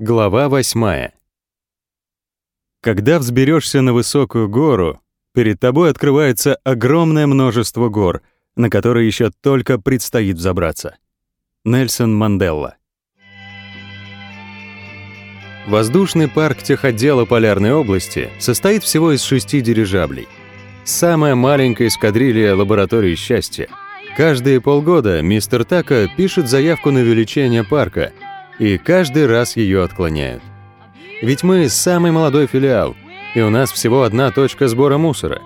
Глава восьмая. Когда взберешься на высокую гору, перед тобой открывается огромное множество гор, на которые еще только предстоит взобраться. Нельсон Манделла. Воздушный парк техотдела Полярной области состоит всего из шести дирижаблей. Самая маленькая эскадрилья лаборатории счастья. Каждые полгода мистер Така пишет заявку на увеличение парка — и каждый раз ее отклоняют. Ведь мы самый молодой филиал, и у нас всего одна точка сбора мусора.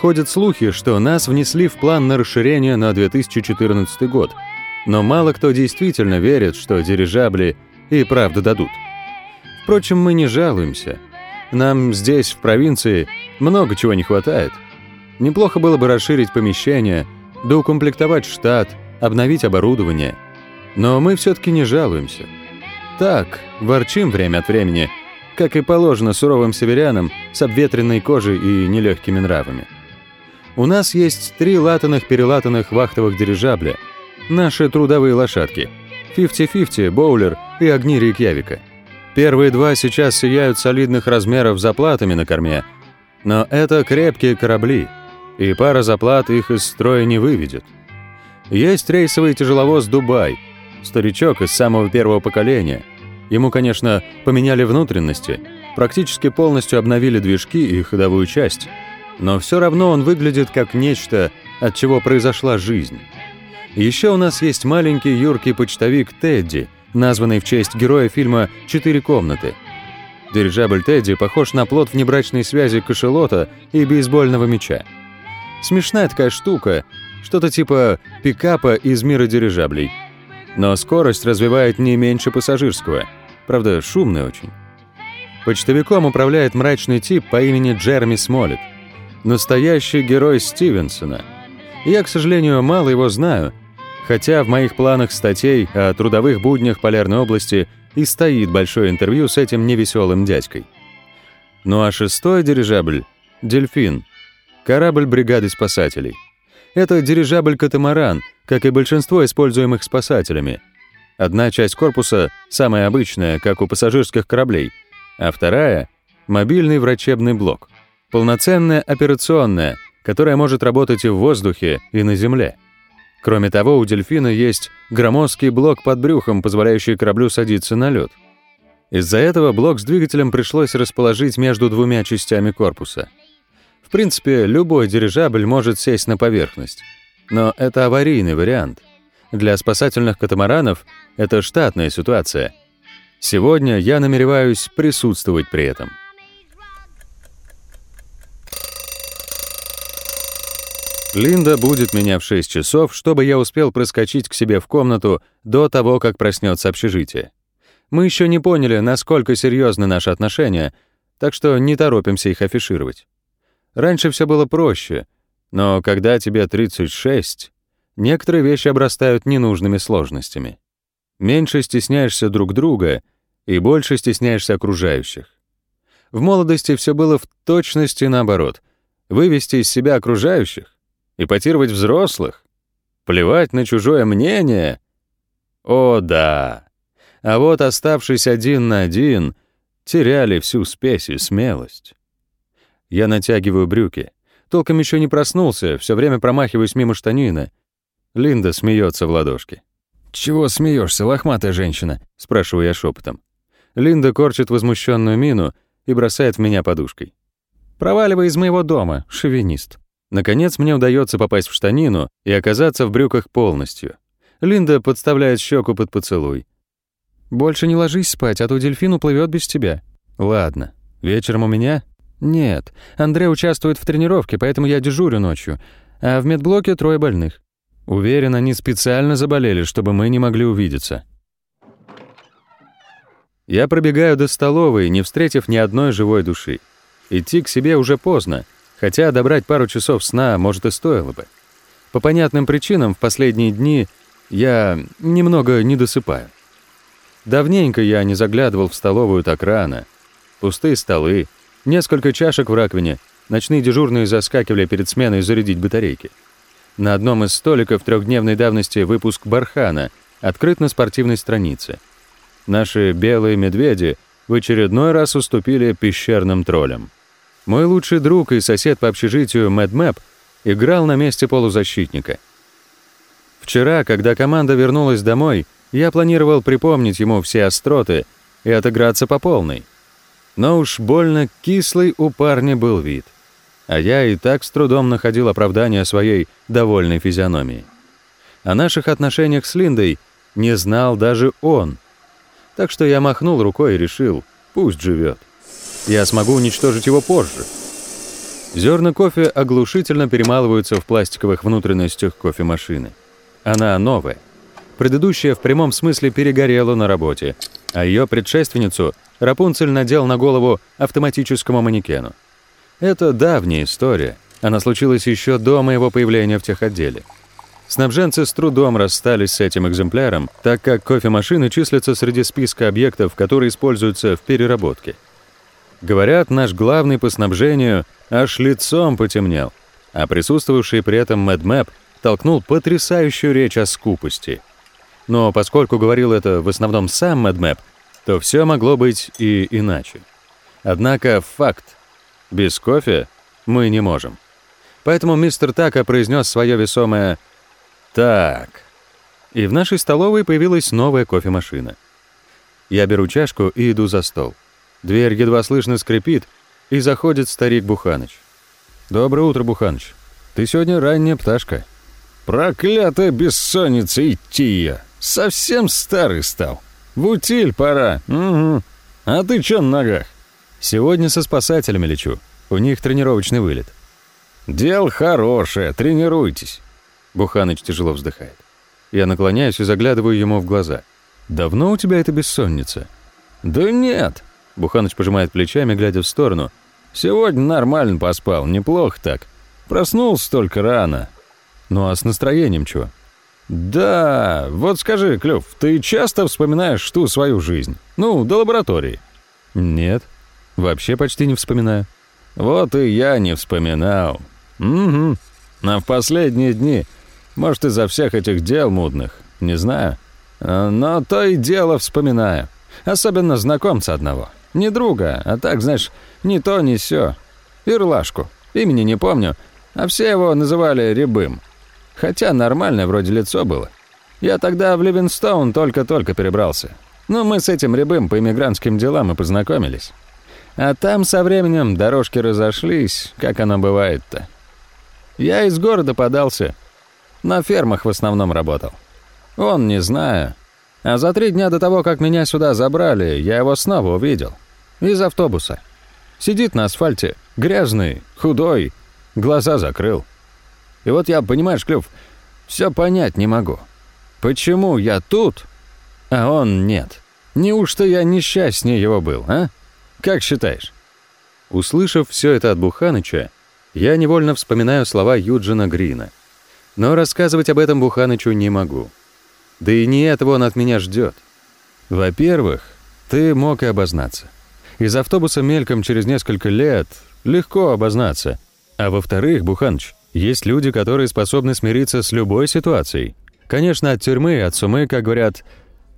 Ходят слухи, что нас внесли в план на расширение на 2014 год, но мало кто действительно верит, что дирижабли и правда дадут. Впрочем, мы не жалуемся. Нам здесь, в провинции, много чего не хватает. Неплохо было бы расширить помещение, доукомплектовать штат, обновить оборудование. Но мы все-таки не жалуемся. Так, ворчим время от времени, как и положено суровым северянам с обветренной кожей и нелегкими нравами. У нас есть три латаных-перелатанных вахтовых дирижабля, наши трудовые лошадки, 50-50, боулер и огни Рейкьявика. Первые два сейчас сияют солидных размеров заплатами на корме, но это крепкие корабли, и пара заплат их из строя не выведет. Есть рейсовый тяжеловоз «Дубай», Старичок из самого первого поколения. Ему, конечно, поменяли внутренности, практически полностью обновили движки и ходовую часть, но все равно он выглядит как нечто, от чего произошла жизнь. Еще у нас есть маленький юркий почтовик Тедди, названный в честь героя фильма «Четыре комнаты». Дирижабль Тедди похож на плод внебрачной связи кошелота и бейсбольного мяча. Смешная такая штука, что-то типа пикапа из мира дирижаблей – но скорость развивает не меньше пассажирского. Правда, шумный очень. Почтовиком управляет мрачный тип по имени Джерми Смолет. Настоящий герой Стивенсона. Я, к сожалению, мало его знаю, хотя в моих планах статей о трудовых буднях Полярной области и стоит большое интервью с этим невеселым дядькой. Ну а шестой дирижабль — «Дельфин», корабль бригады спасателей — это дирижабль-катамаран, как и большинство используемых спасателями. Одна часть корпуса самая обычная, как у пассажирских кораблей, а вторая — мобильный врачебный блок. Полноценная операционная, которая может работать и в воздухе, и на земле. Кроме того, у «Дельфина» есть громоздкий блок под брюхом, позволяющий кораблю садиться на лед. Из-за этого блок с двигателем пришлось расположить между двумя частями корпуса — в принципе, любой дирижабль может сесть на поверхность. Но это аварийный вариант. Для спасательных катамаранов это штатная ситуация. Сегодня я намереваюсь присутствовать при этом. Линда будет меня в 6 часов, чтобы я успел проскочить к себе в комнату до того, как проснется общежитие. Мы еще не поняли, насколько серьезны наши отношения, так что не торопимся их афишировать. Раньше все было проще, но когда тебе 36, некоторые вещи обрастают ненужными сложностями. Меньше стесняешься друг друга и больше стесняешься окружающих. В молодости все было в точности наоборот. Вывести из себя окружающих, эпатировать взрослых, плевать на чужое мнение. О, да. А вот оставшись один на один, теряли всю спесь и смелость. Я натягиваю брюки. Толком еще не проснулся, все время промахиваюсь мимо штанины. Линда смеется в ладошки. «Чего смеешься, лохматая женщина?» — спрашиваю я шепотом. Линда корчит возмущенную мину и бросает в меня подушкой. «Проваливай из моего дома, шовинист». Наконец мне удается попасть в штанину и оказаться в брюках полностью. Линда подставляет щеку под поцелуй. «Больше не ложись спать, а то дельфин уплывет без тебя». «Ладно. Вечером у меня «Нет, Андрей участвует в тренировке, поэтому я дежурю ночью, а в медблоке трое больных. Уверен, они специально заболели, чтобы мы не могли увидеться». Я пробегаю до столовой, не встретив ни одной живой души. Идти к себе уже поздно, хотя добрать пару часов сна, может, и стоило бы. По понятным причинам в последние дни я немного не досыпаю. Давненько я не заглядывал в столовую так рано. Пустые столы, Несколько чашек в раковине. Ночные дежурные заскакивали перед сменой зарядить батарейки. На одном из столиков трехдневной давности выпуск «Бархана» открыт на спортивной странице. Наши белые медведи в очередной раз уступили пещерным троллям. Мой лучший друг и сосед по общежитию Мэд Мэп играл на месте полузащитника. Вчера, когда команда вернулась домой, я планировал припомнить ему все остроты и отыграться по полной. Но уж больно кислый у парня был вид. А я и так с трудом находил оправдание своей довольной физиономии. О наших отношениях с Линдой не знал даже он. Так что я махнул рукой и решил, пусть живет. Я смогу уничтожить его позже. Зерна кофе оглушительно перемалываются в пластиковых внутренностях кофемашины. Она новая. Предыдущая в прямом смысле перегорела на работе, а ее предшественницу Рапунцель надел на голову автоматическому манекену. Это давняя история. Она случилась еще до моего появления в техотделе. Снабженцы с трудом расстались с этим экземпляром, так как кофемашины числятся среди списка объектов, которые используются в переработке. Говорят, наш главный по снабжению аж лицом потемнел, а присутствовавший при этом Мэдмэп толкнул потрясающую речь о скупости. Но поскольку говорил это в основном сам Мэдмэп, то все могло быть и иначе. Однако факт. Без кофе мы не можем. Поэтому мистер Така произнес свое весомое так. И в нашей столовой появилась новая кофемашина. Я беру чашку и иду за стол. Дверь едва слышно скрипит, и заходит старик Буханыч. «Доброе утро, Буханыч. Ты сегодня ранняя пташка». «Проклятая бессонница идти я. Совсем старый стал. В утиль пора. Угу. А ты чё на ногах?» «Сегодня со спасателями лечу. У них тренировочный вылет». «Дело хорошее. Тренируйтесь. Буханыч тяжело вздыхает. Я наклоняюсь и заглядываю ему в глаза. «Давно у тебя эта бессонница?» «Да нет!» Буханыч пожимает плечами, глядя в сторону. «Сегодня нормально поспал, неплохо так. Проснулся только рано». «Ну а с настроением чего?» «Да, вот скажи, Клёв, ты часто вспоминаешь ту свою жизнь? Ну, до лаборатории?» «Нет, вообще почти не вспоминаю». «Вот и я не вспоминал. Угу. А в последние дни может, из-за всех этих дел мудных, не знаю. А, но то и дело вспоминаю. Особенно знакомца одного. Не друга, а так, знаешь, ни то, ни сё. Ирлашку. Имени не помню, а все его называли Рябым. Хотя нормальное вроде лицо было. Я тогда в Ливинстоун только-только перебрался. Ну, мы с этим Рябым по иммигрантским делам и познакомились. А там со временем дорожки разошлись, как оно бывает-то. Я из города подался, на фермах в основном работал. Он не знаю. А за три дня до того, как меня сюда забрали, я его снова увидел. Из автобуса. Сидит на асфальте, грязный, худой, глаза закрыл. И вот я, понимаешь, Клюв, все понять не могу. Почему я тут, а он нет? Неужто я несчастнее его был, а? Как считаешь? Услышав все это от Буханыча, я невольно вспоминаю слова Юджина Грина. Но рассказывать об этом Буханычу не могу. Да и не этого он от меня ждет. Во-первых, ты мог и обознаться. Из автобуса мельком через несколько лет легко обознаться. А во-вторых, Буханыч, есть люди, которые способны смириться с любой ситуацией. Конечно, от тюрьмы, от сумы, как говорят,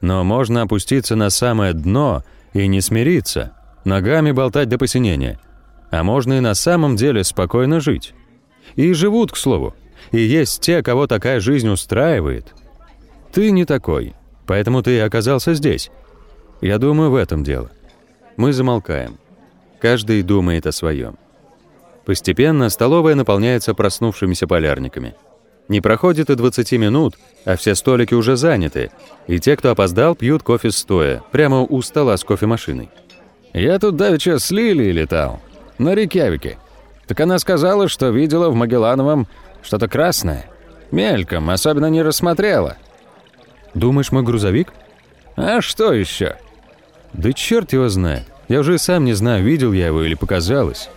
но можно опуститься на самое дно и не смириться, ногами болтать до посинения. А можно и на самом деле спокойно жить. И живут, к слову. И есть те, кого такая жизнь устраивает. Ты не такой, поэтому ты и оказался здесь. Я думаю, в этом дело. Мы замолкаем. Каждый думает о своем. Постепенно столовая наполняется проснувшимися полярниками. Не проходит и 20 минут, а все столики уже заняты, и те, кто опоздал, пьют кофе стоя, прямо у стола с кофемашиной. «Я тут давеча с Лилией летал, на Рекявике. Так она сказала, что видела в Магеллановом что-то красное. Мельком, особенно не рассмотрела. Думаешь, мой грузовик? А что еще? Да черт его знает. Я уже сам не знаю, видел я его или показалось.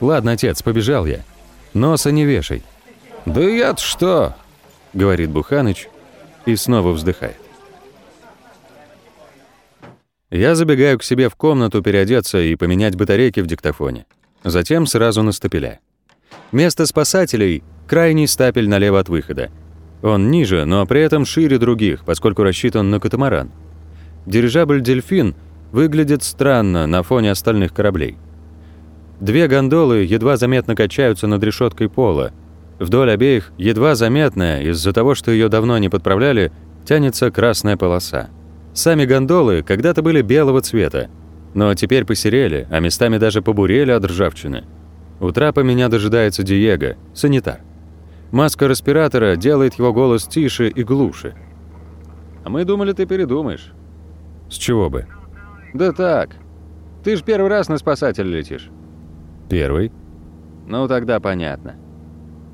Ладно, отец, побежал я. Носа не вешай. Да я-то что? Говорит Буханыч и снова вздыхает. Я забегаю к себе в комнату переодеться и поменять батарейки в диктофоне. Затем сразу на стапеля. Место спасателей — крайний стапель налево от выхода. Он ниже, но при этом шире других, поскольку рассчитан на катамаран. Дирижабль «Дельфин» выглядит странно на фоне остальных кораблей. Две гондолы едва заметно качаются над решеткой пола. Вдоль обеих, едва заметная, из-за того, что ее давно не подправляли, тянется красная полоса. Сами гондолы когда-то были белого цвета, но теперь посерели, а местами даже побурели от ржавчины. У трапа меня дожидается Диего, санитар. Маска респиратора делает его голос тише и глуше. «А мы думали, ты передумаешь». «С чего бы?» «Да так. Ты ж первый раз на спасатель летишь». «Первый?» «Ну, тогда понятно».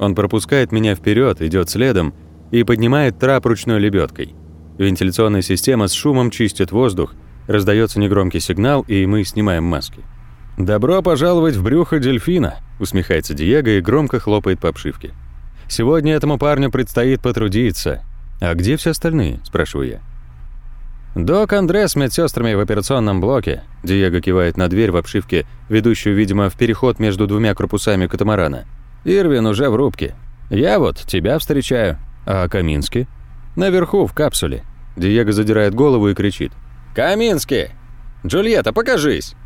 Он пропускает меня вперед, идет следом и поднимает трап ручной лебедкой. Вентиляционная система с шумом чистит воздух, раздается негромкий сигнал, и мы снимаем маски. «Добро пожаловать в брюхо дельфина», — усмехается Диего и громко хлопает по обшивке. «Сегодня этому парню предстоит потрудиться». «А где все остальные?» — спрашиваю я. «Док Андре с медсестрами в операционном блоке», — Диего кивает на дверь в обшивке, ведущую, видимо, в переход между двумя корпусами катамарана. «Ирвин уже в рубке. Я вот тебя встречаю. А Каминский?» «Наверху, в капсуле». Диего задирает голову и кричит. «Каминский! Джульетта, покажись!»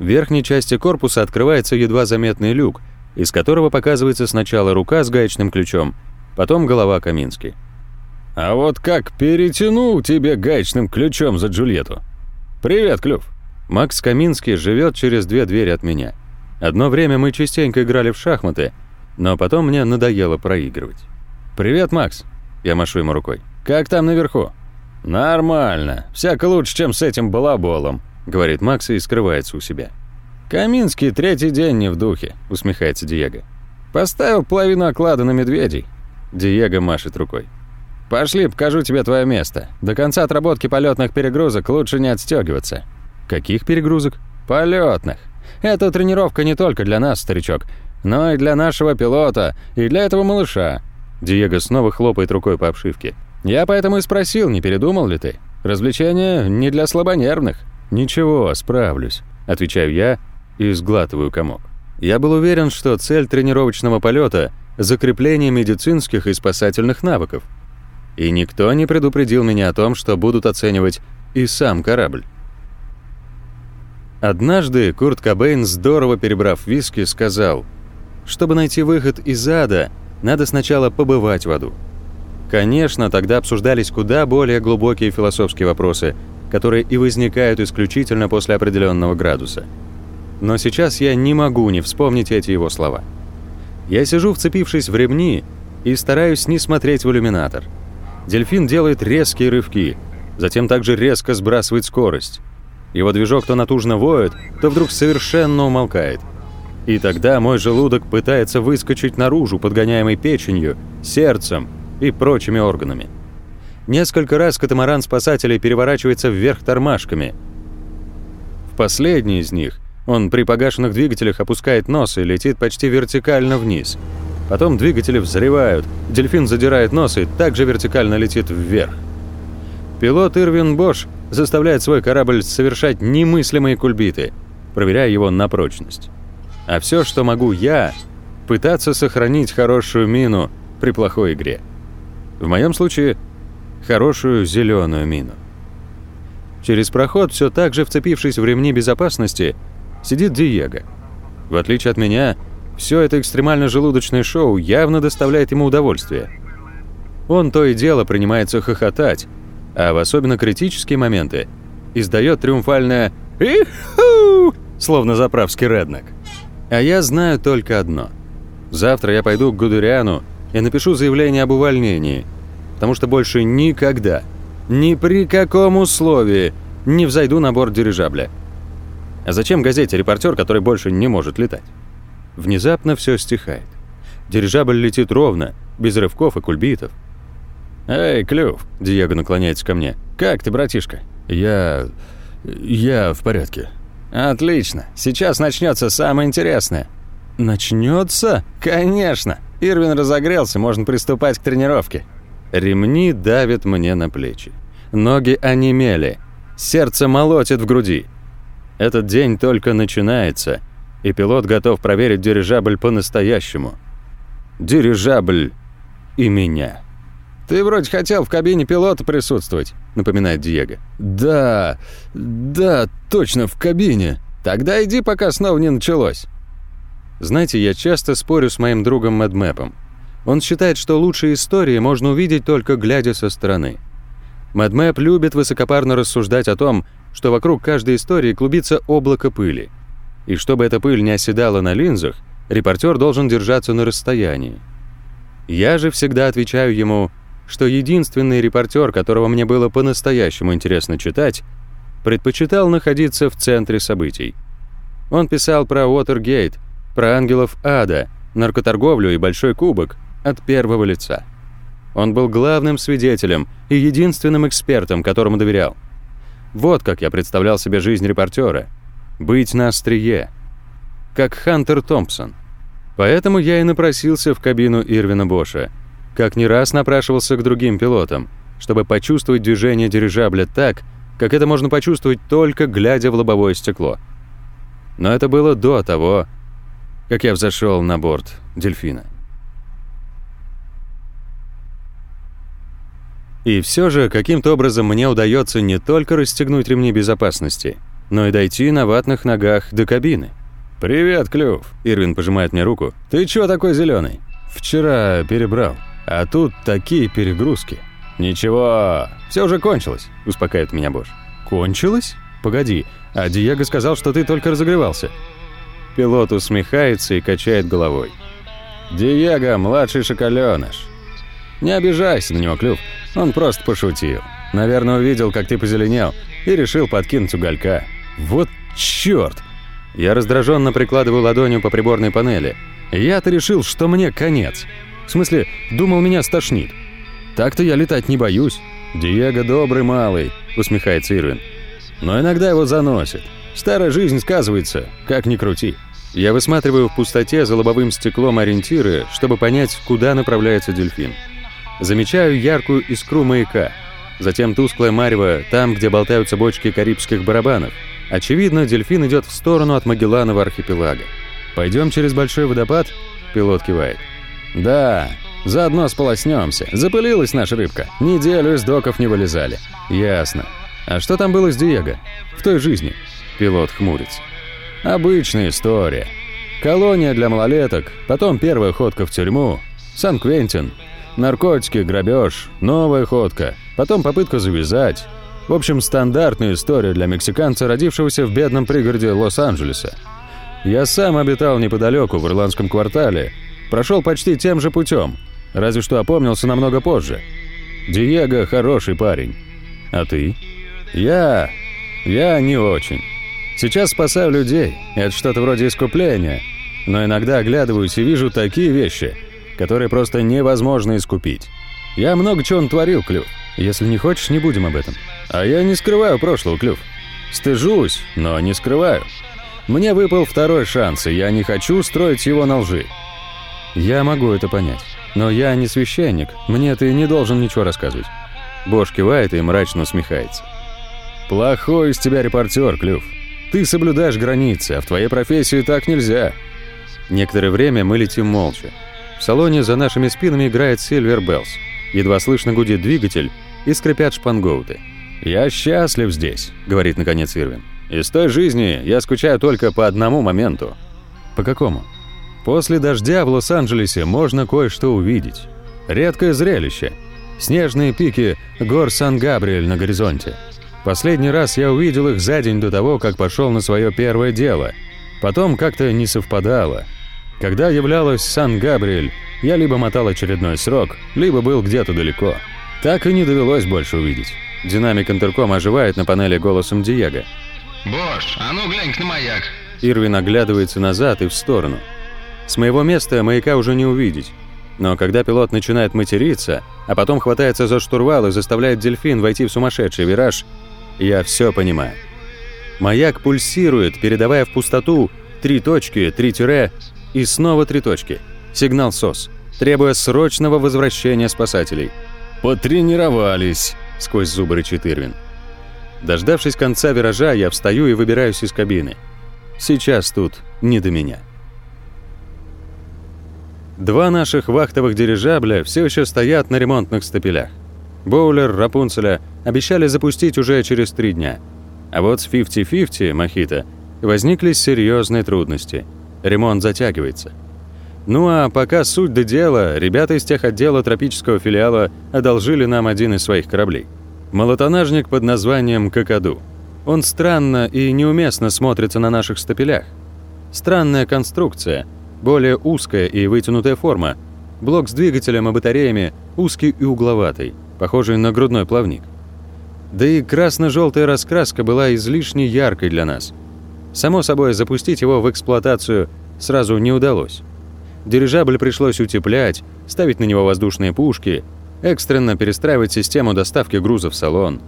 В верхней части корпуса открывается едва заметный люк, из которого показывается сначала рука с гаечным ключом, потом голова Камински. «А вот как перетянул тебе гаечным ключом за Джульетту!» «Привет, Клюв!» Макс Каминский живет через две двери от меня. Одно время мы частенько играли в шахматы, но потом мне надоело проигрывать. «Привет, Макс!» Я машу ему рукой. «Как там наверху?» «Нормально. Всяко лучше, чем с этим балаболом», — говорит Макс и скрывается у себя. «Каминский третий день не в духе», — усмехается Диего. «Поставил половину оклада на медведей». Диего машет рукой. «Пошли, покажу тебе твое место. До конца отработки полетных перегрузок лучше не отстегиваться». «Каких перегрузок?» «Полетных. Эта тренировка не только для нас, старичок, но и для нашего пилота, и для этого малыша». Диего снова хлопает рукой по обшивке. «Я поэтому и спросил, не передумал ли ты? Развлечение не для слабонервных». «Ничего, справлюсь», — отвечаю я и сглатываю комок. Я был уверен, что цель тренировочного полета — закрепление медицинских и спасательных навыков и никто не предупредил меня о том, что будут оценивать и сам корабль. Однажды Курт Кобейн, здорово перебрав виски, сказал, «Чтобы найти выход из ада, надо сначала побывать в аду». Конечно, тогда обсуждались куда более глубокие философские вопросы, которые и возникают исключительно после определенного градуса. Но сейчас я не могу не вспомнить эти его слова. Я сижу, вцепившись в ремни, и стараюсь не смотреть в иллюминатор – Дельфин делает резкие рывки, затем также резко сбрасывает скорость. Его движок то натужно воет, то вдруг совершенно умолкает. И тогда мой желудок пытается выскочить наружу, подгоняемый печенью, сердцем и прочими органами. Несколько раз катамаран спасателей переворачивается вверх тормашками. В последний из них он при погашенных двигателях опускает нос и летит почти вертикально вниз – Потом двигатели взрывают, дельфин задирает нос и также вертикально летит вверх. Пилот Ирвин Бош заставляет свой корабль совершать немыслимые кульбиты, проверяя его на прочность. А все, что могу я, пытаться сохранить хорошую мину при плохой игре. В моем случае, хорошую зеленую мину. Через проход, все так же вцепившись в ремни безопасности, сидит Диего. В отличие от меня, все это экстремально-желудочное шоу явно доставляет ему удовольствие. Он то и дело принимается хохотать, а в особенно критические моменты издает триумфальное «Иху!», словно заправский реднек. А я знаю только одно. Завтра я пойду к Гудериану и напишу заявление об увольнении, потому что больше никогда, ни при каком условии не взойду на борт дирижабля. А зачем газете репортер, который больше не может летать? Внезапно все стихает. Дирижабль летит ровно, без рывков и кульбитов. «Эй, Клюв!» — Диего наклоняется ко мне. «Как ты, братишка?» «Я... я в порядке». «Отлично. Сейчас начнется самое интересное». «Начнется?» «Конечно. Ирвин разогрелся, можно приступать к тренировке». Ремни давят мне на плечи. Ноги онемели. Сердце молотит в груди. Этот день только начинается — и пилот готов проверить дирижабль по-настоящему. Дирижабль и меня. «Ты вроде хотел в кабине пилота присутствовать», — напоминает Диего. «Да, да, точно, в кабине. Тогда иди, пока снова не началось». Знаете, я часто спорю с моим другом Мэдмэпом. Он считает, что лучшие истории можно увидеть только глядя со стороны. Мэдмэп любит высокопарно рассуждать о том, что вокруг каждой истории клубится облако пыли. И чтобы эта пыль не оседала на линзах, репортер должен держаться на расстоянии. Я же всегда отвечаю ему, что единственный репортер, которого мне было по-настоящему интересно читать, предпочитал находиться в центре событий. Он писал про Уотергейт, про ангелов ада, наркоторговлю и большой кубок от первого лица. Он был главным свидетелем и единственным экспертом, которому доверял. Вот как я представлял себе жизнь репортера. Быть на острие. Как Хантер Томпсон. Поэтому я и напросился в кабину Ирвина Боша. Как не раз напрашивался к другим пилотам, чтобы почувствовать движение дирижабля так, как это можно почувствовать только глядя в лобовое стекло. Но это было до того, как я взошел на борт «Дельфина». И все же, каким-то образом мне удается не только расстегнуть ремни безопасности, но и дойти на ватных ногах до кабины. «Привет, Клюв!» – Ирвин пожимает мне руку. «Ты чего такой зеленый? «Вчера перебрал, а тут такие перегрузки». «Ничего, все уже кончилось», – успокаивает меня Бош. «Кончилось? Погоди, а Диего сказал, что ты только разогревался». Пилот усмехается и качает головой. «Диего – младший шоколеныш. Не обижайся на него, Клюв, он просто пошутил. Наверное, увидел, как ты позеленел, и решил подкинуть уголька. Вот черт! Я раздраженно прикладываю ладонью по приборной панели. Я-то решил, что мне конец. В смысле, думал, меня стошнит. Так-то я летать не боюсь. Диего добрый малый, усмехается Ирвин. Но иногда его заносит. Старая жизнь сказывается, как ни крути. Я высматриваю в пустоте за лобовым стеклом ориентиры, чтобы понять, куда направляется дельфин. Замечаю яркую искру маяка, затем тусклое марево там, где болтаются бочки карибских барабанов. Очевидно, дельфин идет в сторону от Магелланова архипелага. «Пойдем через большой водопад?» Пилот кивает. «Да, заодно сполоснемся. Запылилась наша рыбка. Неделю из доков не вылезали». «Ясно. А что там было с Диего? В той жизни?» Пилот хмурится. «Обычная история. Колония для малолеток, потом первая ходка в тюрьму, Сан-Квентин, Наркотики, грабеж, новая ходка, потом попытка завязать. В общем, стандартная история для мексиканца, родившегося в бедном пригороде Лос-Анджелеса. Я сам обитал неподалеку, в ирландском квартале. Прошел почти тем же путем, разве что опомнился намного позже. Диего хороший парень. А ты? Я... я не очень. Сейчас спасаю людей, это что-то вроде искупления. Но иногда оглядываюсь и вижу такие вещи, которые просто невозможно искупить. Я много чего натворил, Клюв. Если не хочешь, не будем об этом. А я не скрываю прошлого, Клюв. Стыжусь, но не скрываю. Мне выпал второй шанс, и я не хочу строить его на лжи. Я могу это понять. Но я не священник, мне ты не должен ничего рассказывать. Бош кивает и мрачно усмехается. Плохой из тебя репортер, Клюв. Ты соблюдаешь границы, а в твоей профессии так нельзя. Некоторое время мы летим молча. В салоне за нашими спинами играет Silver Bells. Едва слышно гудит двигатель и скрипят шпангоуты. «Я счастлив здесь», — говорит наконец Ирвин. «Из той жизни я скучаю только по одному моменту». «По какому?» «После дождя в Лос-Анджелесе можно кое-что увидеть. Редкое зрелище. Снежные пики гор Сан-Габриэль на горизонте. Последний раз я увидел их за день до того, как пошел на свое первое дело. Потом как-то не совпадало. Когда являлась Сан-Габриэль, я либо мотал очередной срок, либо был где-то далеко. Так и не довелось больше увидеть. Динамик интерком оживает на панели голосом Диего. «Бош, а ну глянь на маяк!» Ирвин оглядывается назад и в сторону. С моего места маяка уже не увидеть. Но когда пилот начинает материться, а потом хватается за штурвал и заставляет дельфин войти в сумасшедший вираж, я все понимаю. Маяк пульсирует, передавая в пустоту три точки, три тире и снова три точки. Сигнал СОС, требуя срочного возвращения спасателей. «Потренировались», — сквозь зубы рычит Ирвин. Дождавшись конца виража, я встаю и выбираюсь из кабины. Сейчас тут не до меня. Два наших вахтовых дирижабля все еще стоят на ремонтных стапелях. Боулер, Рапунцеля обещали запустить уже через три дня. А вот с 50-50 Мохито возникли серьезные трудности. Ремонт затягивается. Ну а пока суть до дела, ребята из тех отдела тропического филиала одолжили нам один из своих кораблей. Молотонажник под названием «Какаду». Он странно и неуместно смотрится на наших стапелях. Странная конструкция, более узкая и вытянутая форма. Блок с двигателем и батареями узкий и угловатый, похожий на грудной плавник. Да и красно-желтая раскраска была излишне яркой для нас. Само собой, запустить его в эксплуатацию сразу не удалось. Дирижабль пришлось утеплять, ставить на него воздушные пушки, экстренно перестраивать систему доставки грузов в салон.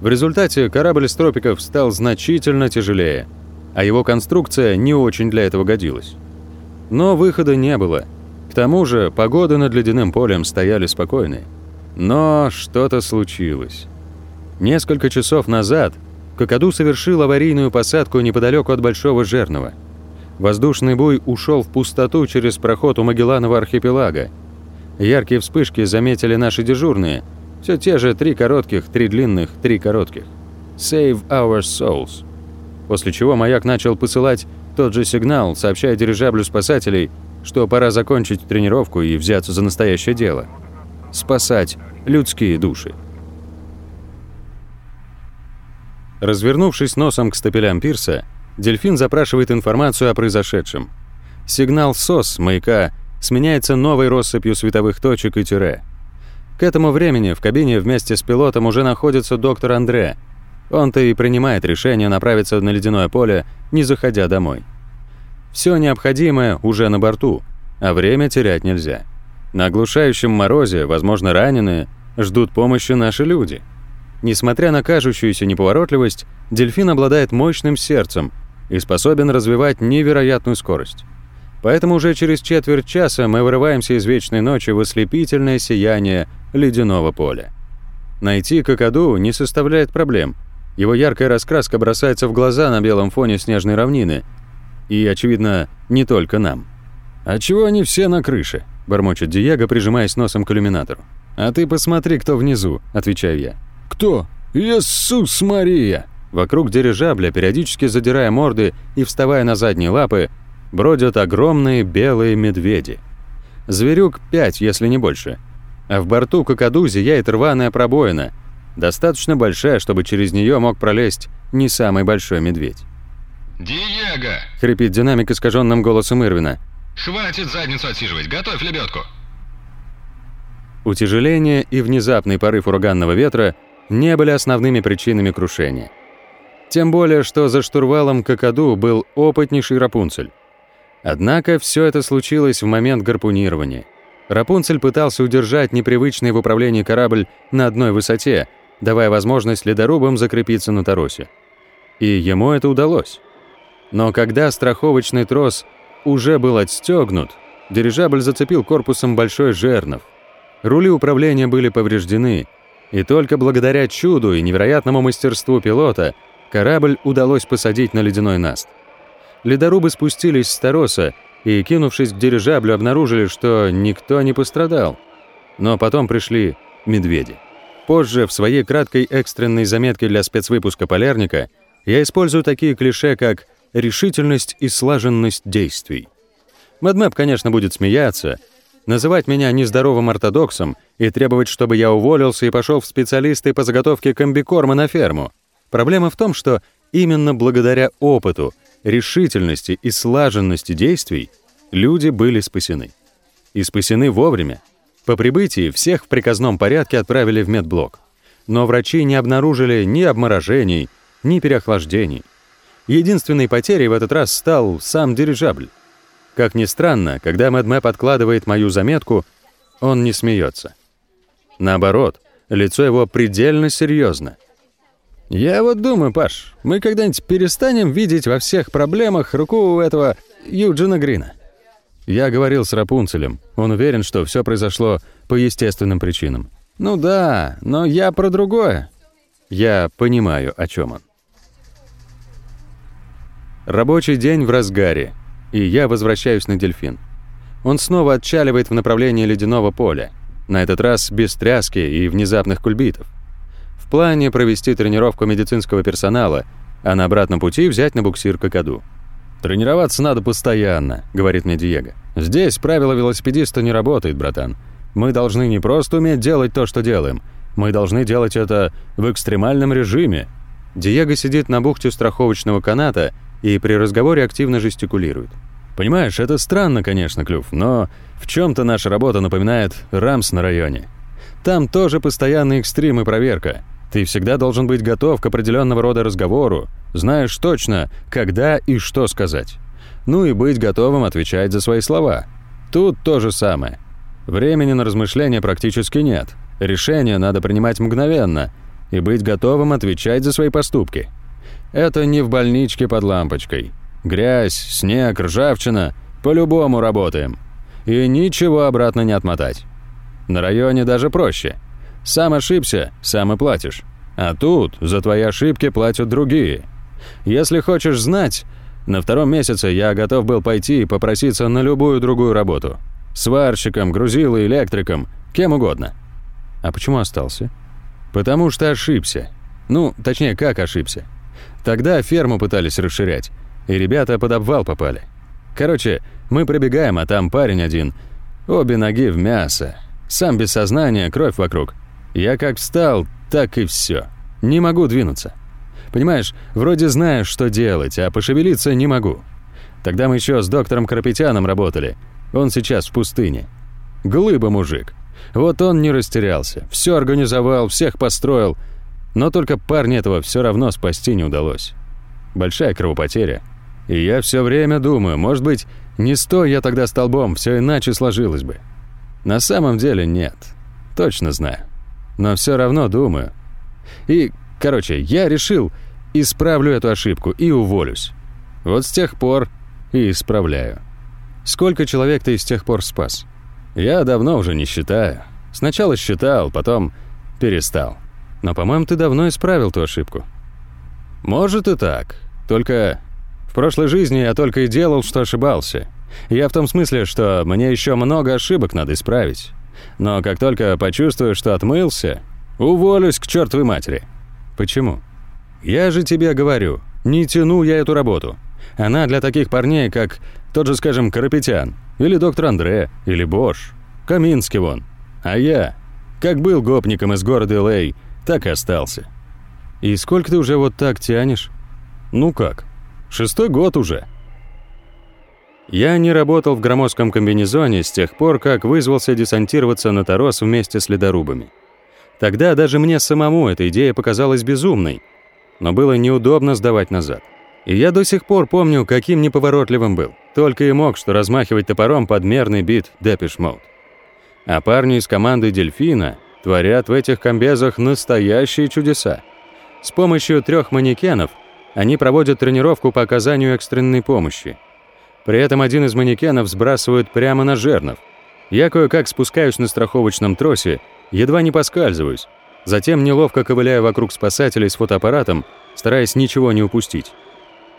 В результате корабль с тропиков стал значительно тяжелее, а его конструкция не очень для этого годилась. Но выхода не было. К тому же погоды над ледяным полем стояли спокойные. Но что-то случилось. Несколько часов назад Кокоду совершил аварийную посадку неподалеку от Большого Жерного – Воздушный буй ушел в пустоту через проход у Магелланова архипелага. Яркие вспышки заметили наши дежурные. Все те же три коротких, три длинных, три коротких. «Save our souls». После чего маяк начал посылать тот же сигнал, сообщая дирижаблю спасателей, что пора закончить тренировку и взяться за настоящее дело. Спасать людские души. Развернувшись носом к стапелям пирса, Дельфин запрашивает информацию о произошедшем. Сигнал СОС маяка сменяется новой россыпью световых точек и тире. К этому времени в кабине вместе с пилотом уже находится доктор Андре. Он-то и принимает решение направиться на ледяное поле, не заходя домой. Все необходимое уже на борту, а время терять нельзя. На оглушающем морозе, возможно, раненые, ждут помощи наши люди. Несмотря на кажущуюся неповоротливость, дельфин обладает мощным сердцем и способен развивать невероятную скорость. Поэтому уже через четверть часа мы вырываемся из вечной ночи в ослепительное сияние ледяного поля. Найти Кокоду не составляет проблем. Его яркая раскраска бросается в глаза на белом фоне снежной равнины. И, очевидно, не только нам. «А чего они все на крыше?» – бормочет Диего, прижимаясь носом к иллюминатору. «А ты посмотри, кто внизу», – отвечаю я. «Кто? Иисус Мария!» Вокруг дирижабля, периодически задирая морды и вставая на задние лапы, бродят огромные белые медведи. Зверюк пять, если не больше. А в борту кокоду зияет рваная пробоина, достаточно большая, чтобы через нее мог пролезть не самый большой медведь. «Диего!» — хрипит динамик искаженным голосом Ирвина. «Хватит задницу отсиживать, готовь лебедку!» Утяжеление и внезапный порыв ураганного ветра не были основными причинами крушения. Тем более, что за штурвалом Кокоду был опытнейший Рапунцель. Однако все это случилось в момент гарпунирования. Рапунцель пытался удержать непривычный в управлении корабль на одной высоте, давая возможность ледорубам закрепиться на торосе. И ему это удалось. Но когда страховочный трос уже был отстегнут, дирижабль зацепил корпусом большой жернов. Рули управления были повреждены, и только благодаря чуду и невероятному мастерству пилота – Корабль удалось посадить на ледяной наст. Ледорубы спустились с Тароса и, кинувшись к дирижаблю, обнаружили, что никто не пострадал. Но потом пришли медведи. Позже, в своей краткой экстренной заметке для спецвыпуска «Полярника», я использую такие клише, как «решительность и слаженность действий». Мэдмэп, конечно, будет смеяться, называть меня нездоровым ортодоксом и требовать, чтобы я уволился и пошел в специалисты по заготовке комбикорма на ферму. Проблема в том, что именно благодаря опыту, решительности и слаженности действий люди были спасены. И спасены вовремя. По прибытии всех в приказном порядке отправили в медблок. Но врачи не обнаружили ни обморожений, ни переохлаждений. Единственной потерей в этот раз стал сам дирижабль. Как ни странно, когда Мэдмэ подкладывает мою заметку, он не смеется. Наоборот, лицо его предельно серьезно — «Я вот думаю, Паш, мы когда-нибудь перестанем видеть во всех проблемах руку этого Юджина Грина?» Я говорил с Рапунцелем. Он уверен, что все произошло по естественным причинам. «Ну да, но я про другое». Я понимаю, о чем он. Рабочий день в разгаре, и я возвращаюсь на «Дельфин». Он снова отчаливает в направлении ледяного поля, на этот раз без тряски и внезапных кульбитов. Плане провести тренировку медицинского персонала, а на обратном пути взять на буксир какаду. «Тренироваться надо постоянно», — говорит мне Диего. «Здесь правило велосипедиста не работает, братан. Мы должны не просто уметь делать то, что делаем. Мы должны делать это в экстремальном режиме». Диего сидит на бухте страховочного каната и при разговоре активно жестикулирует. «Понимаешь, это странно, конечно, Клюв, но в чем то наша работа напоминает рамс на районе. Там тоже постоянный экстрим и проверка. Ты всегда должен быть готов к определенного рода разговору, знаешь точно, когда и что сказать. Ну и быть готовым отвечать за свои слова. Тут то же самое. Времени на размышления практически нет. Решение надо принимать мгновенно и быть готовым отвечать за свои поступки. Это не в больничке под лампочкой. Грязь, снег, ржавчина – по-любому работаем. И ничего обратно не отмотать. На районе даже проще – сам ошибся, сам и платишь. А тут за твои ошибки платят другие. Если хочешь знать, на втором месяце я готов был пойти и попроситься на любую другую работу. Сварщиком, грузилой, электриком, кем угодно. А почему остался? Потому что ошибся. Ну, точнее, как ошибся. Тогда ферму пытались расширять, и ребята под обвал попали. Короче, мы пробегаем, а там парень один. Обе ноги в мясо. Сам без сознания, кровь вокруг. Я как встал, так и все. Не могу двинуться. Понимаешь, вроде знаю, что делать, а пошевелиться не могу. Тогда мы еще с доктором Карапетяном работали. Он сейчас в пустыне. Глыба мужик. Вот он не растерялся. Все организовал, всех построил. Но только парня этого все равно спасти не удалось. Большая кровопотеря. И я все время думаю, может быть, не стой я тогда столбом, все иначе сложилось бы. На самом деле нет. Точно знаю но все равно думаю. И, короче, я решил, исправлю эту ошибку и уволюсь. Вот с тех пор и исправляю. Сколько человек ты с тех пор спас? Я давно уже не считаю. Сначала считал, потом перестал. Но, по-моему, ты давно исправил ту ошибку. Может и так. Только в прошлой жизни я только и делал, что ошибался. Я в том смысле, что мне еще много ошибок надо исправить. Но как только почувствую, что отмылся, уволюсь к чертовой матери. Почему? Я же тебе говорю, не тяну я эту работу. Она для таких парней, как тот же, скажем, Карапетян, или доктор Андре, или Бош, Каминский вон. А я, как был гопником из города Л.А., так и остался. И сколько ты уже вот так тянешь? Ну как, шестой год уже. Я не работал в громоздком комбинезоне с тех пор, как вызвался десантироваться на Тарос вместе с ледорубами. Тогда даже мне самому эта идея показалась безумной, но было неудобно сдавать назад. И я до сих пор помню, каким неповоротливым был. Только и мог, что размахивать топором под мерный бит Депиш Мод. А парни из команды «Дельфина» творят в этих комбезах настоящие чудеса. С помощью трех манекенов они проводят тренировку по оказанию экстренной помощи – при этом один из манекенов сбрасывают прямо на жернов. Я кое-как спускаюсь на страховочном тросе, едва не поскальзываюсь. Затем неловко ковыляю вокруг спасателей с фотоаппаратом, стараясь ничего не упустить.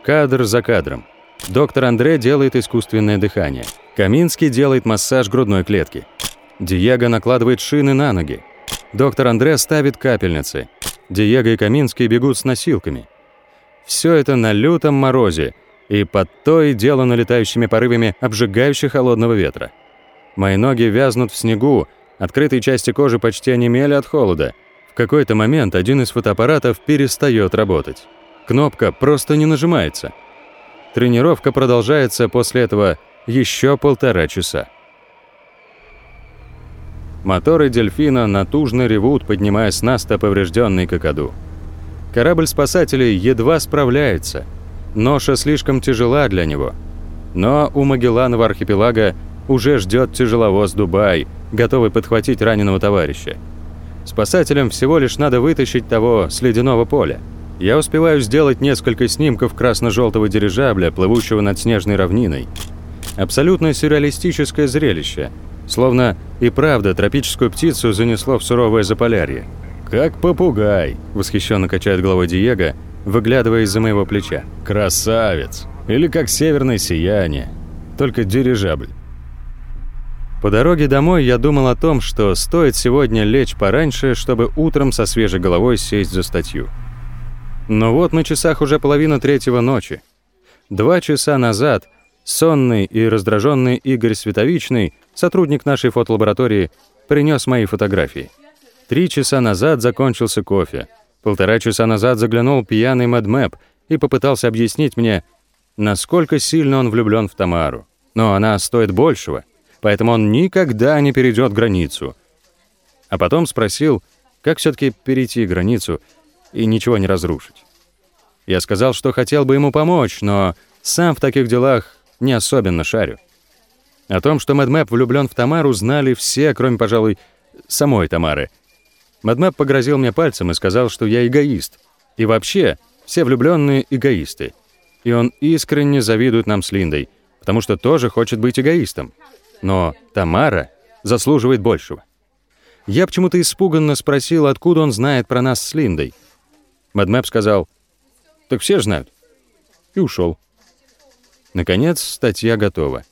Кадр за кадром. Доктор Андре делает искусственное дыхание. Каминский делает массаж грудной клетки. Диего накладывает шины на ноги. Доктор Андре ставит капельницы. Диего и Каминский бегут с носилками. Все это на лютом морозе, и под то и дело налетающими порывами обжигающего холодного ветра. Мои ноги вязнут в снегу, открытые части кожи почти онемели от холода. В какой-то момент один из фотоаппаратов перестает работать. Кнопка просто не нажимается. Тренировка продолжается после этого еще полтора часа. Моторы «Дельфина» натужно ревут, поднимаясь на ста поврежденный кокоду. Корабль спасателей едва справляется – Ноша слишком тяжела для него. Но у Магелланова архипелага уже ждет тяжеловоз «Дубай», готовый подхватить раненого товарища. Спасателям всего лишь надо вытащить того с ледяного поля. Я успеваю сделать несколько снимков красно-желтого дирижабля, плывущего над снежной равниной. Абсолютно сюрреалистическое зрелище. Словно и правда тропическую птицу занесло в суровое заполярье. «Как попугай!» – восхищенно качает головой Диего – выглядывая из-за моего плеча. «Красавец! Или как северное сияние, только дирижабль». По дороге домой я думал о том, что стоит сегодня лечь пораньше, чтобы утром со свежей головой сесть за статью. Но вот на часах уже половина третьего ночи. Два часа назад сонный и раздраженный Игорь Световичный, сотрудник нашей фотолаборатории, принес мои фотографии. Три часа назад закончился кофе. Полтора часа назад заглянул пьяный Мэдмэп и попытался объяснить мне, насколько сильно он влюблен в Тамару. Но она стоит большего, поэтому он никогда не перейдет границу. А потом спросил, как все-таки перейти границу и ничего не разрушить. Я сказал, что хотел бы ему помочь, но сам в таких делах не особенно шарю. О том, что Мэдмэп влюблен в Тамару, знали все, кроме, пожалуй, самой Тамары. Мэдмэп погрозил мне пальцем и сказал, что я эгоист. И вообще, все влюбленные эгоисты. И он искренне завидует нам с Линдой, потому что тоже хочет быть эгоистом. Но Тамара заслуживает большего. Я почему-то испуганно спросил, откуда он знает про нас с Линдой. Мэдмэп сказал, «Так все знают». И ушел. Наконец, статья готова.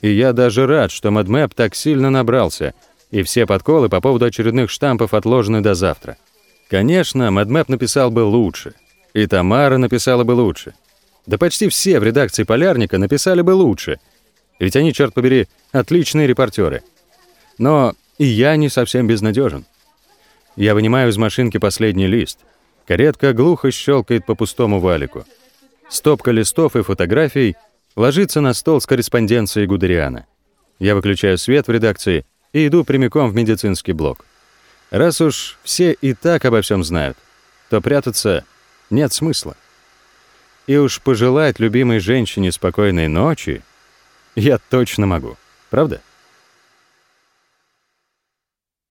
И я даже рад, что MadMap так сильно набрался, и все подколы по поводу очередных штампов отложены до завтра. Конечно, MadMap написал бы лучше, и Тамара написала бы лучше. Да почти все в редакции «Полярника» написали бы лучше, ведь они, черт побери, отличные репортеры. Но и я не совсем безнадежен. Я вынимаю из машинки последний лист. Каретка глухо щелкает по пустому валику. Стопка листов и фотографий ложится на стол с корреспонденцией Гудериана. Я выключаю свет в редакции и иду прямиком в медицинский блок. Раз уж все и так обо всем знают, то прятаться нет смысла. И уж пожелать любимой женщине спокойной ночи я точно могу. Правда?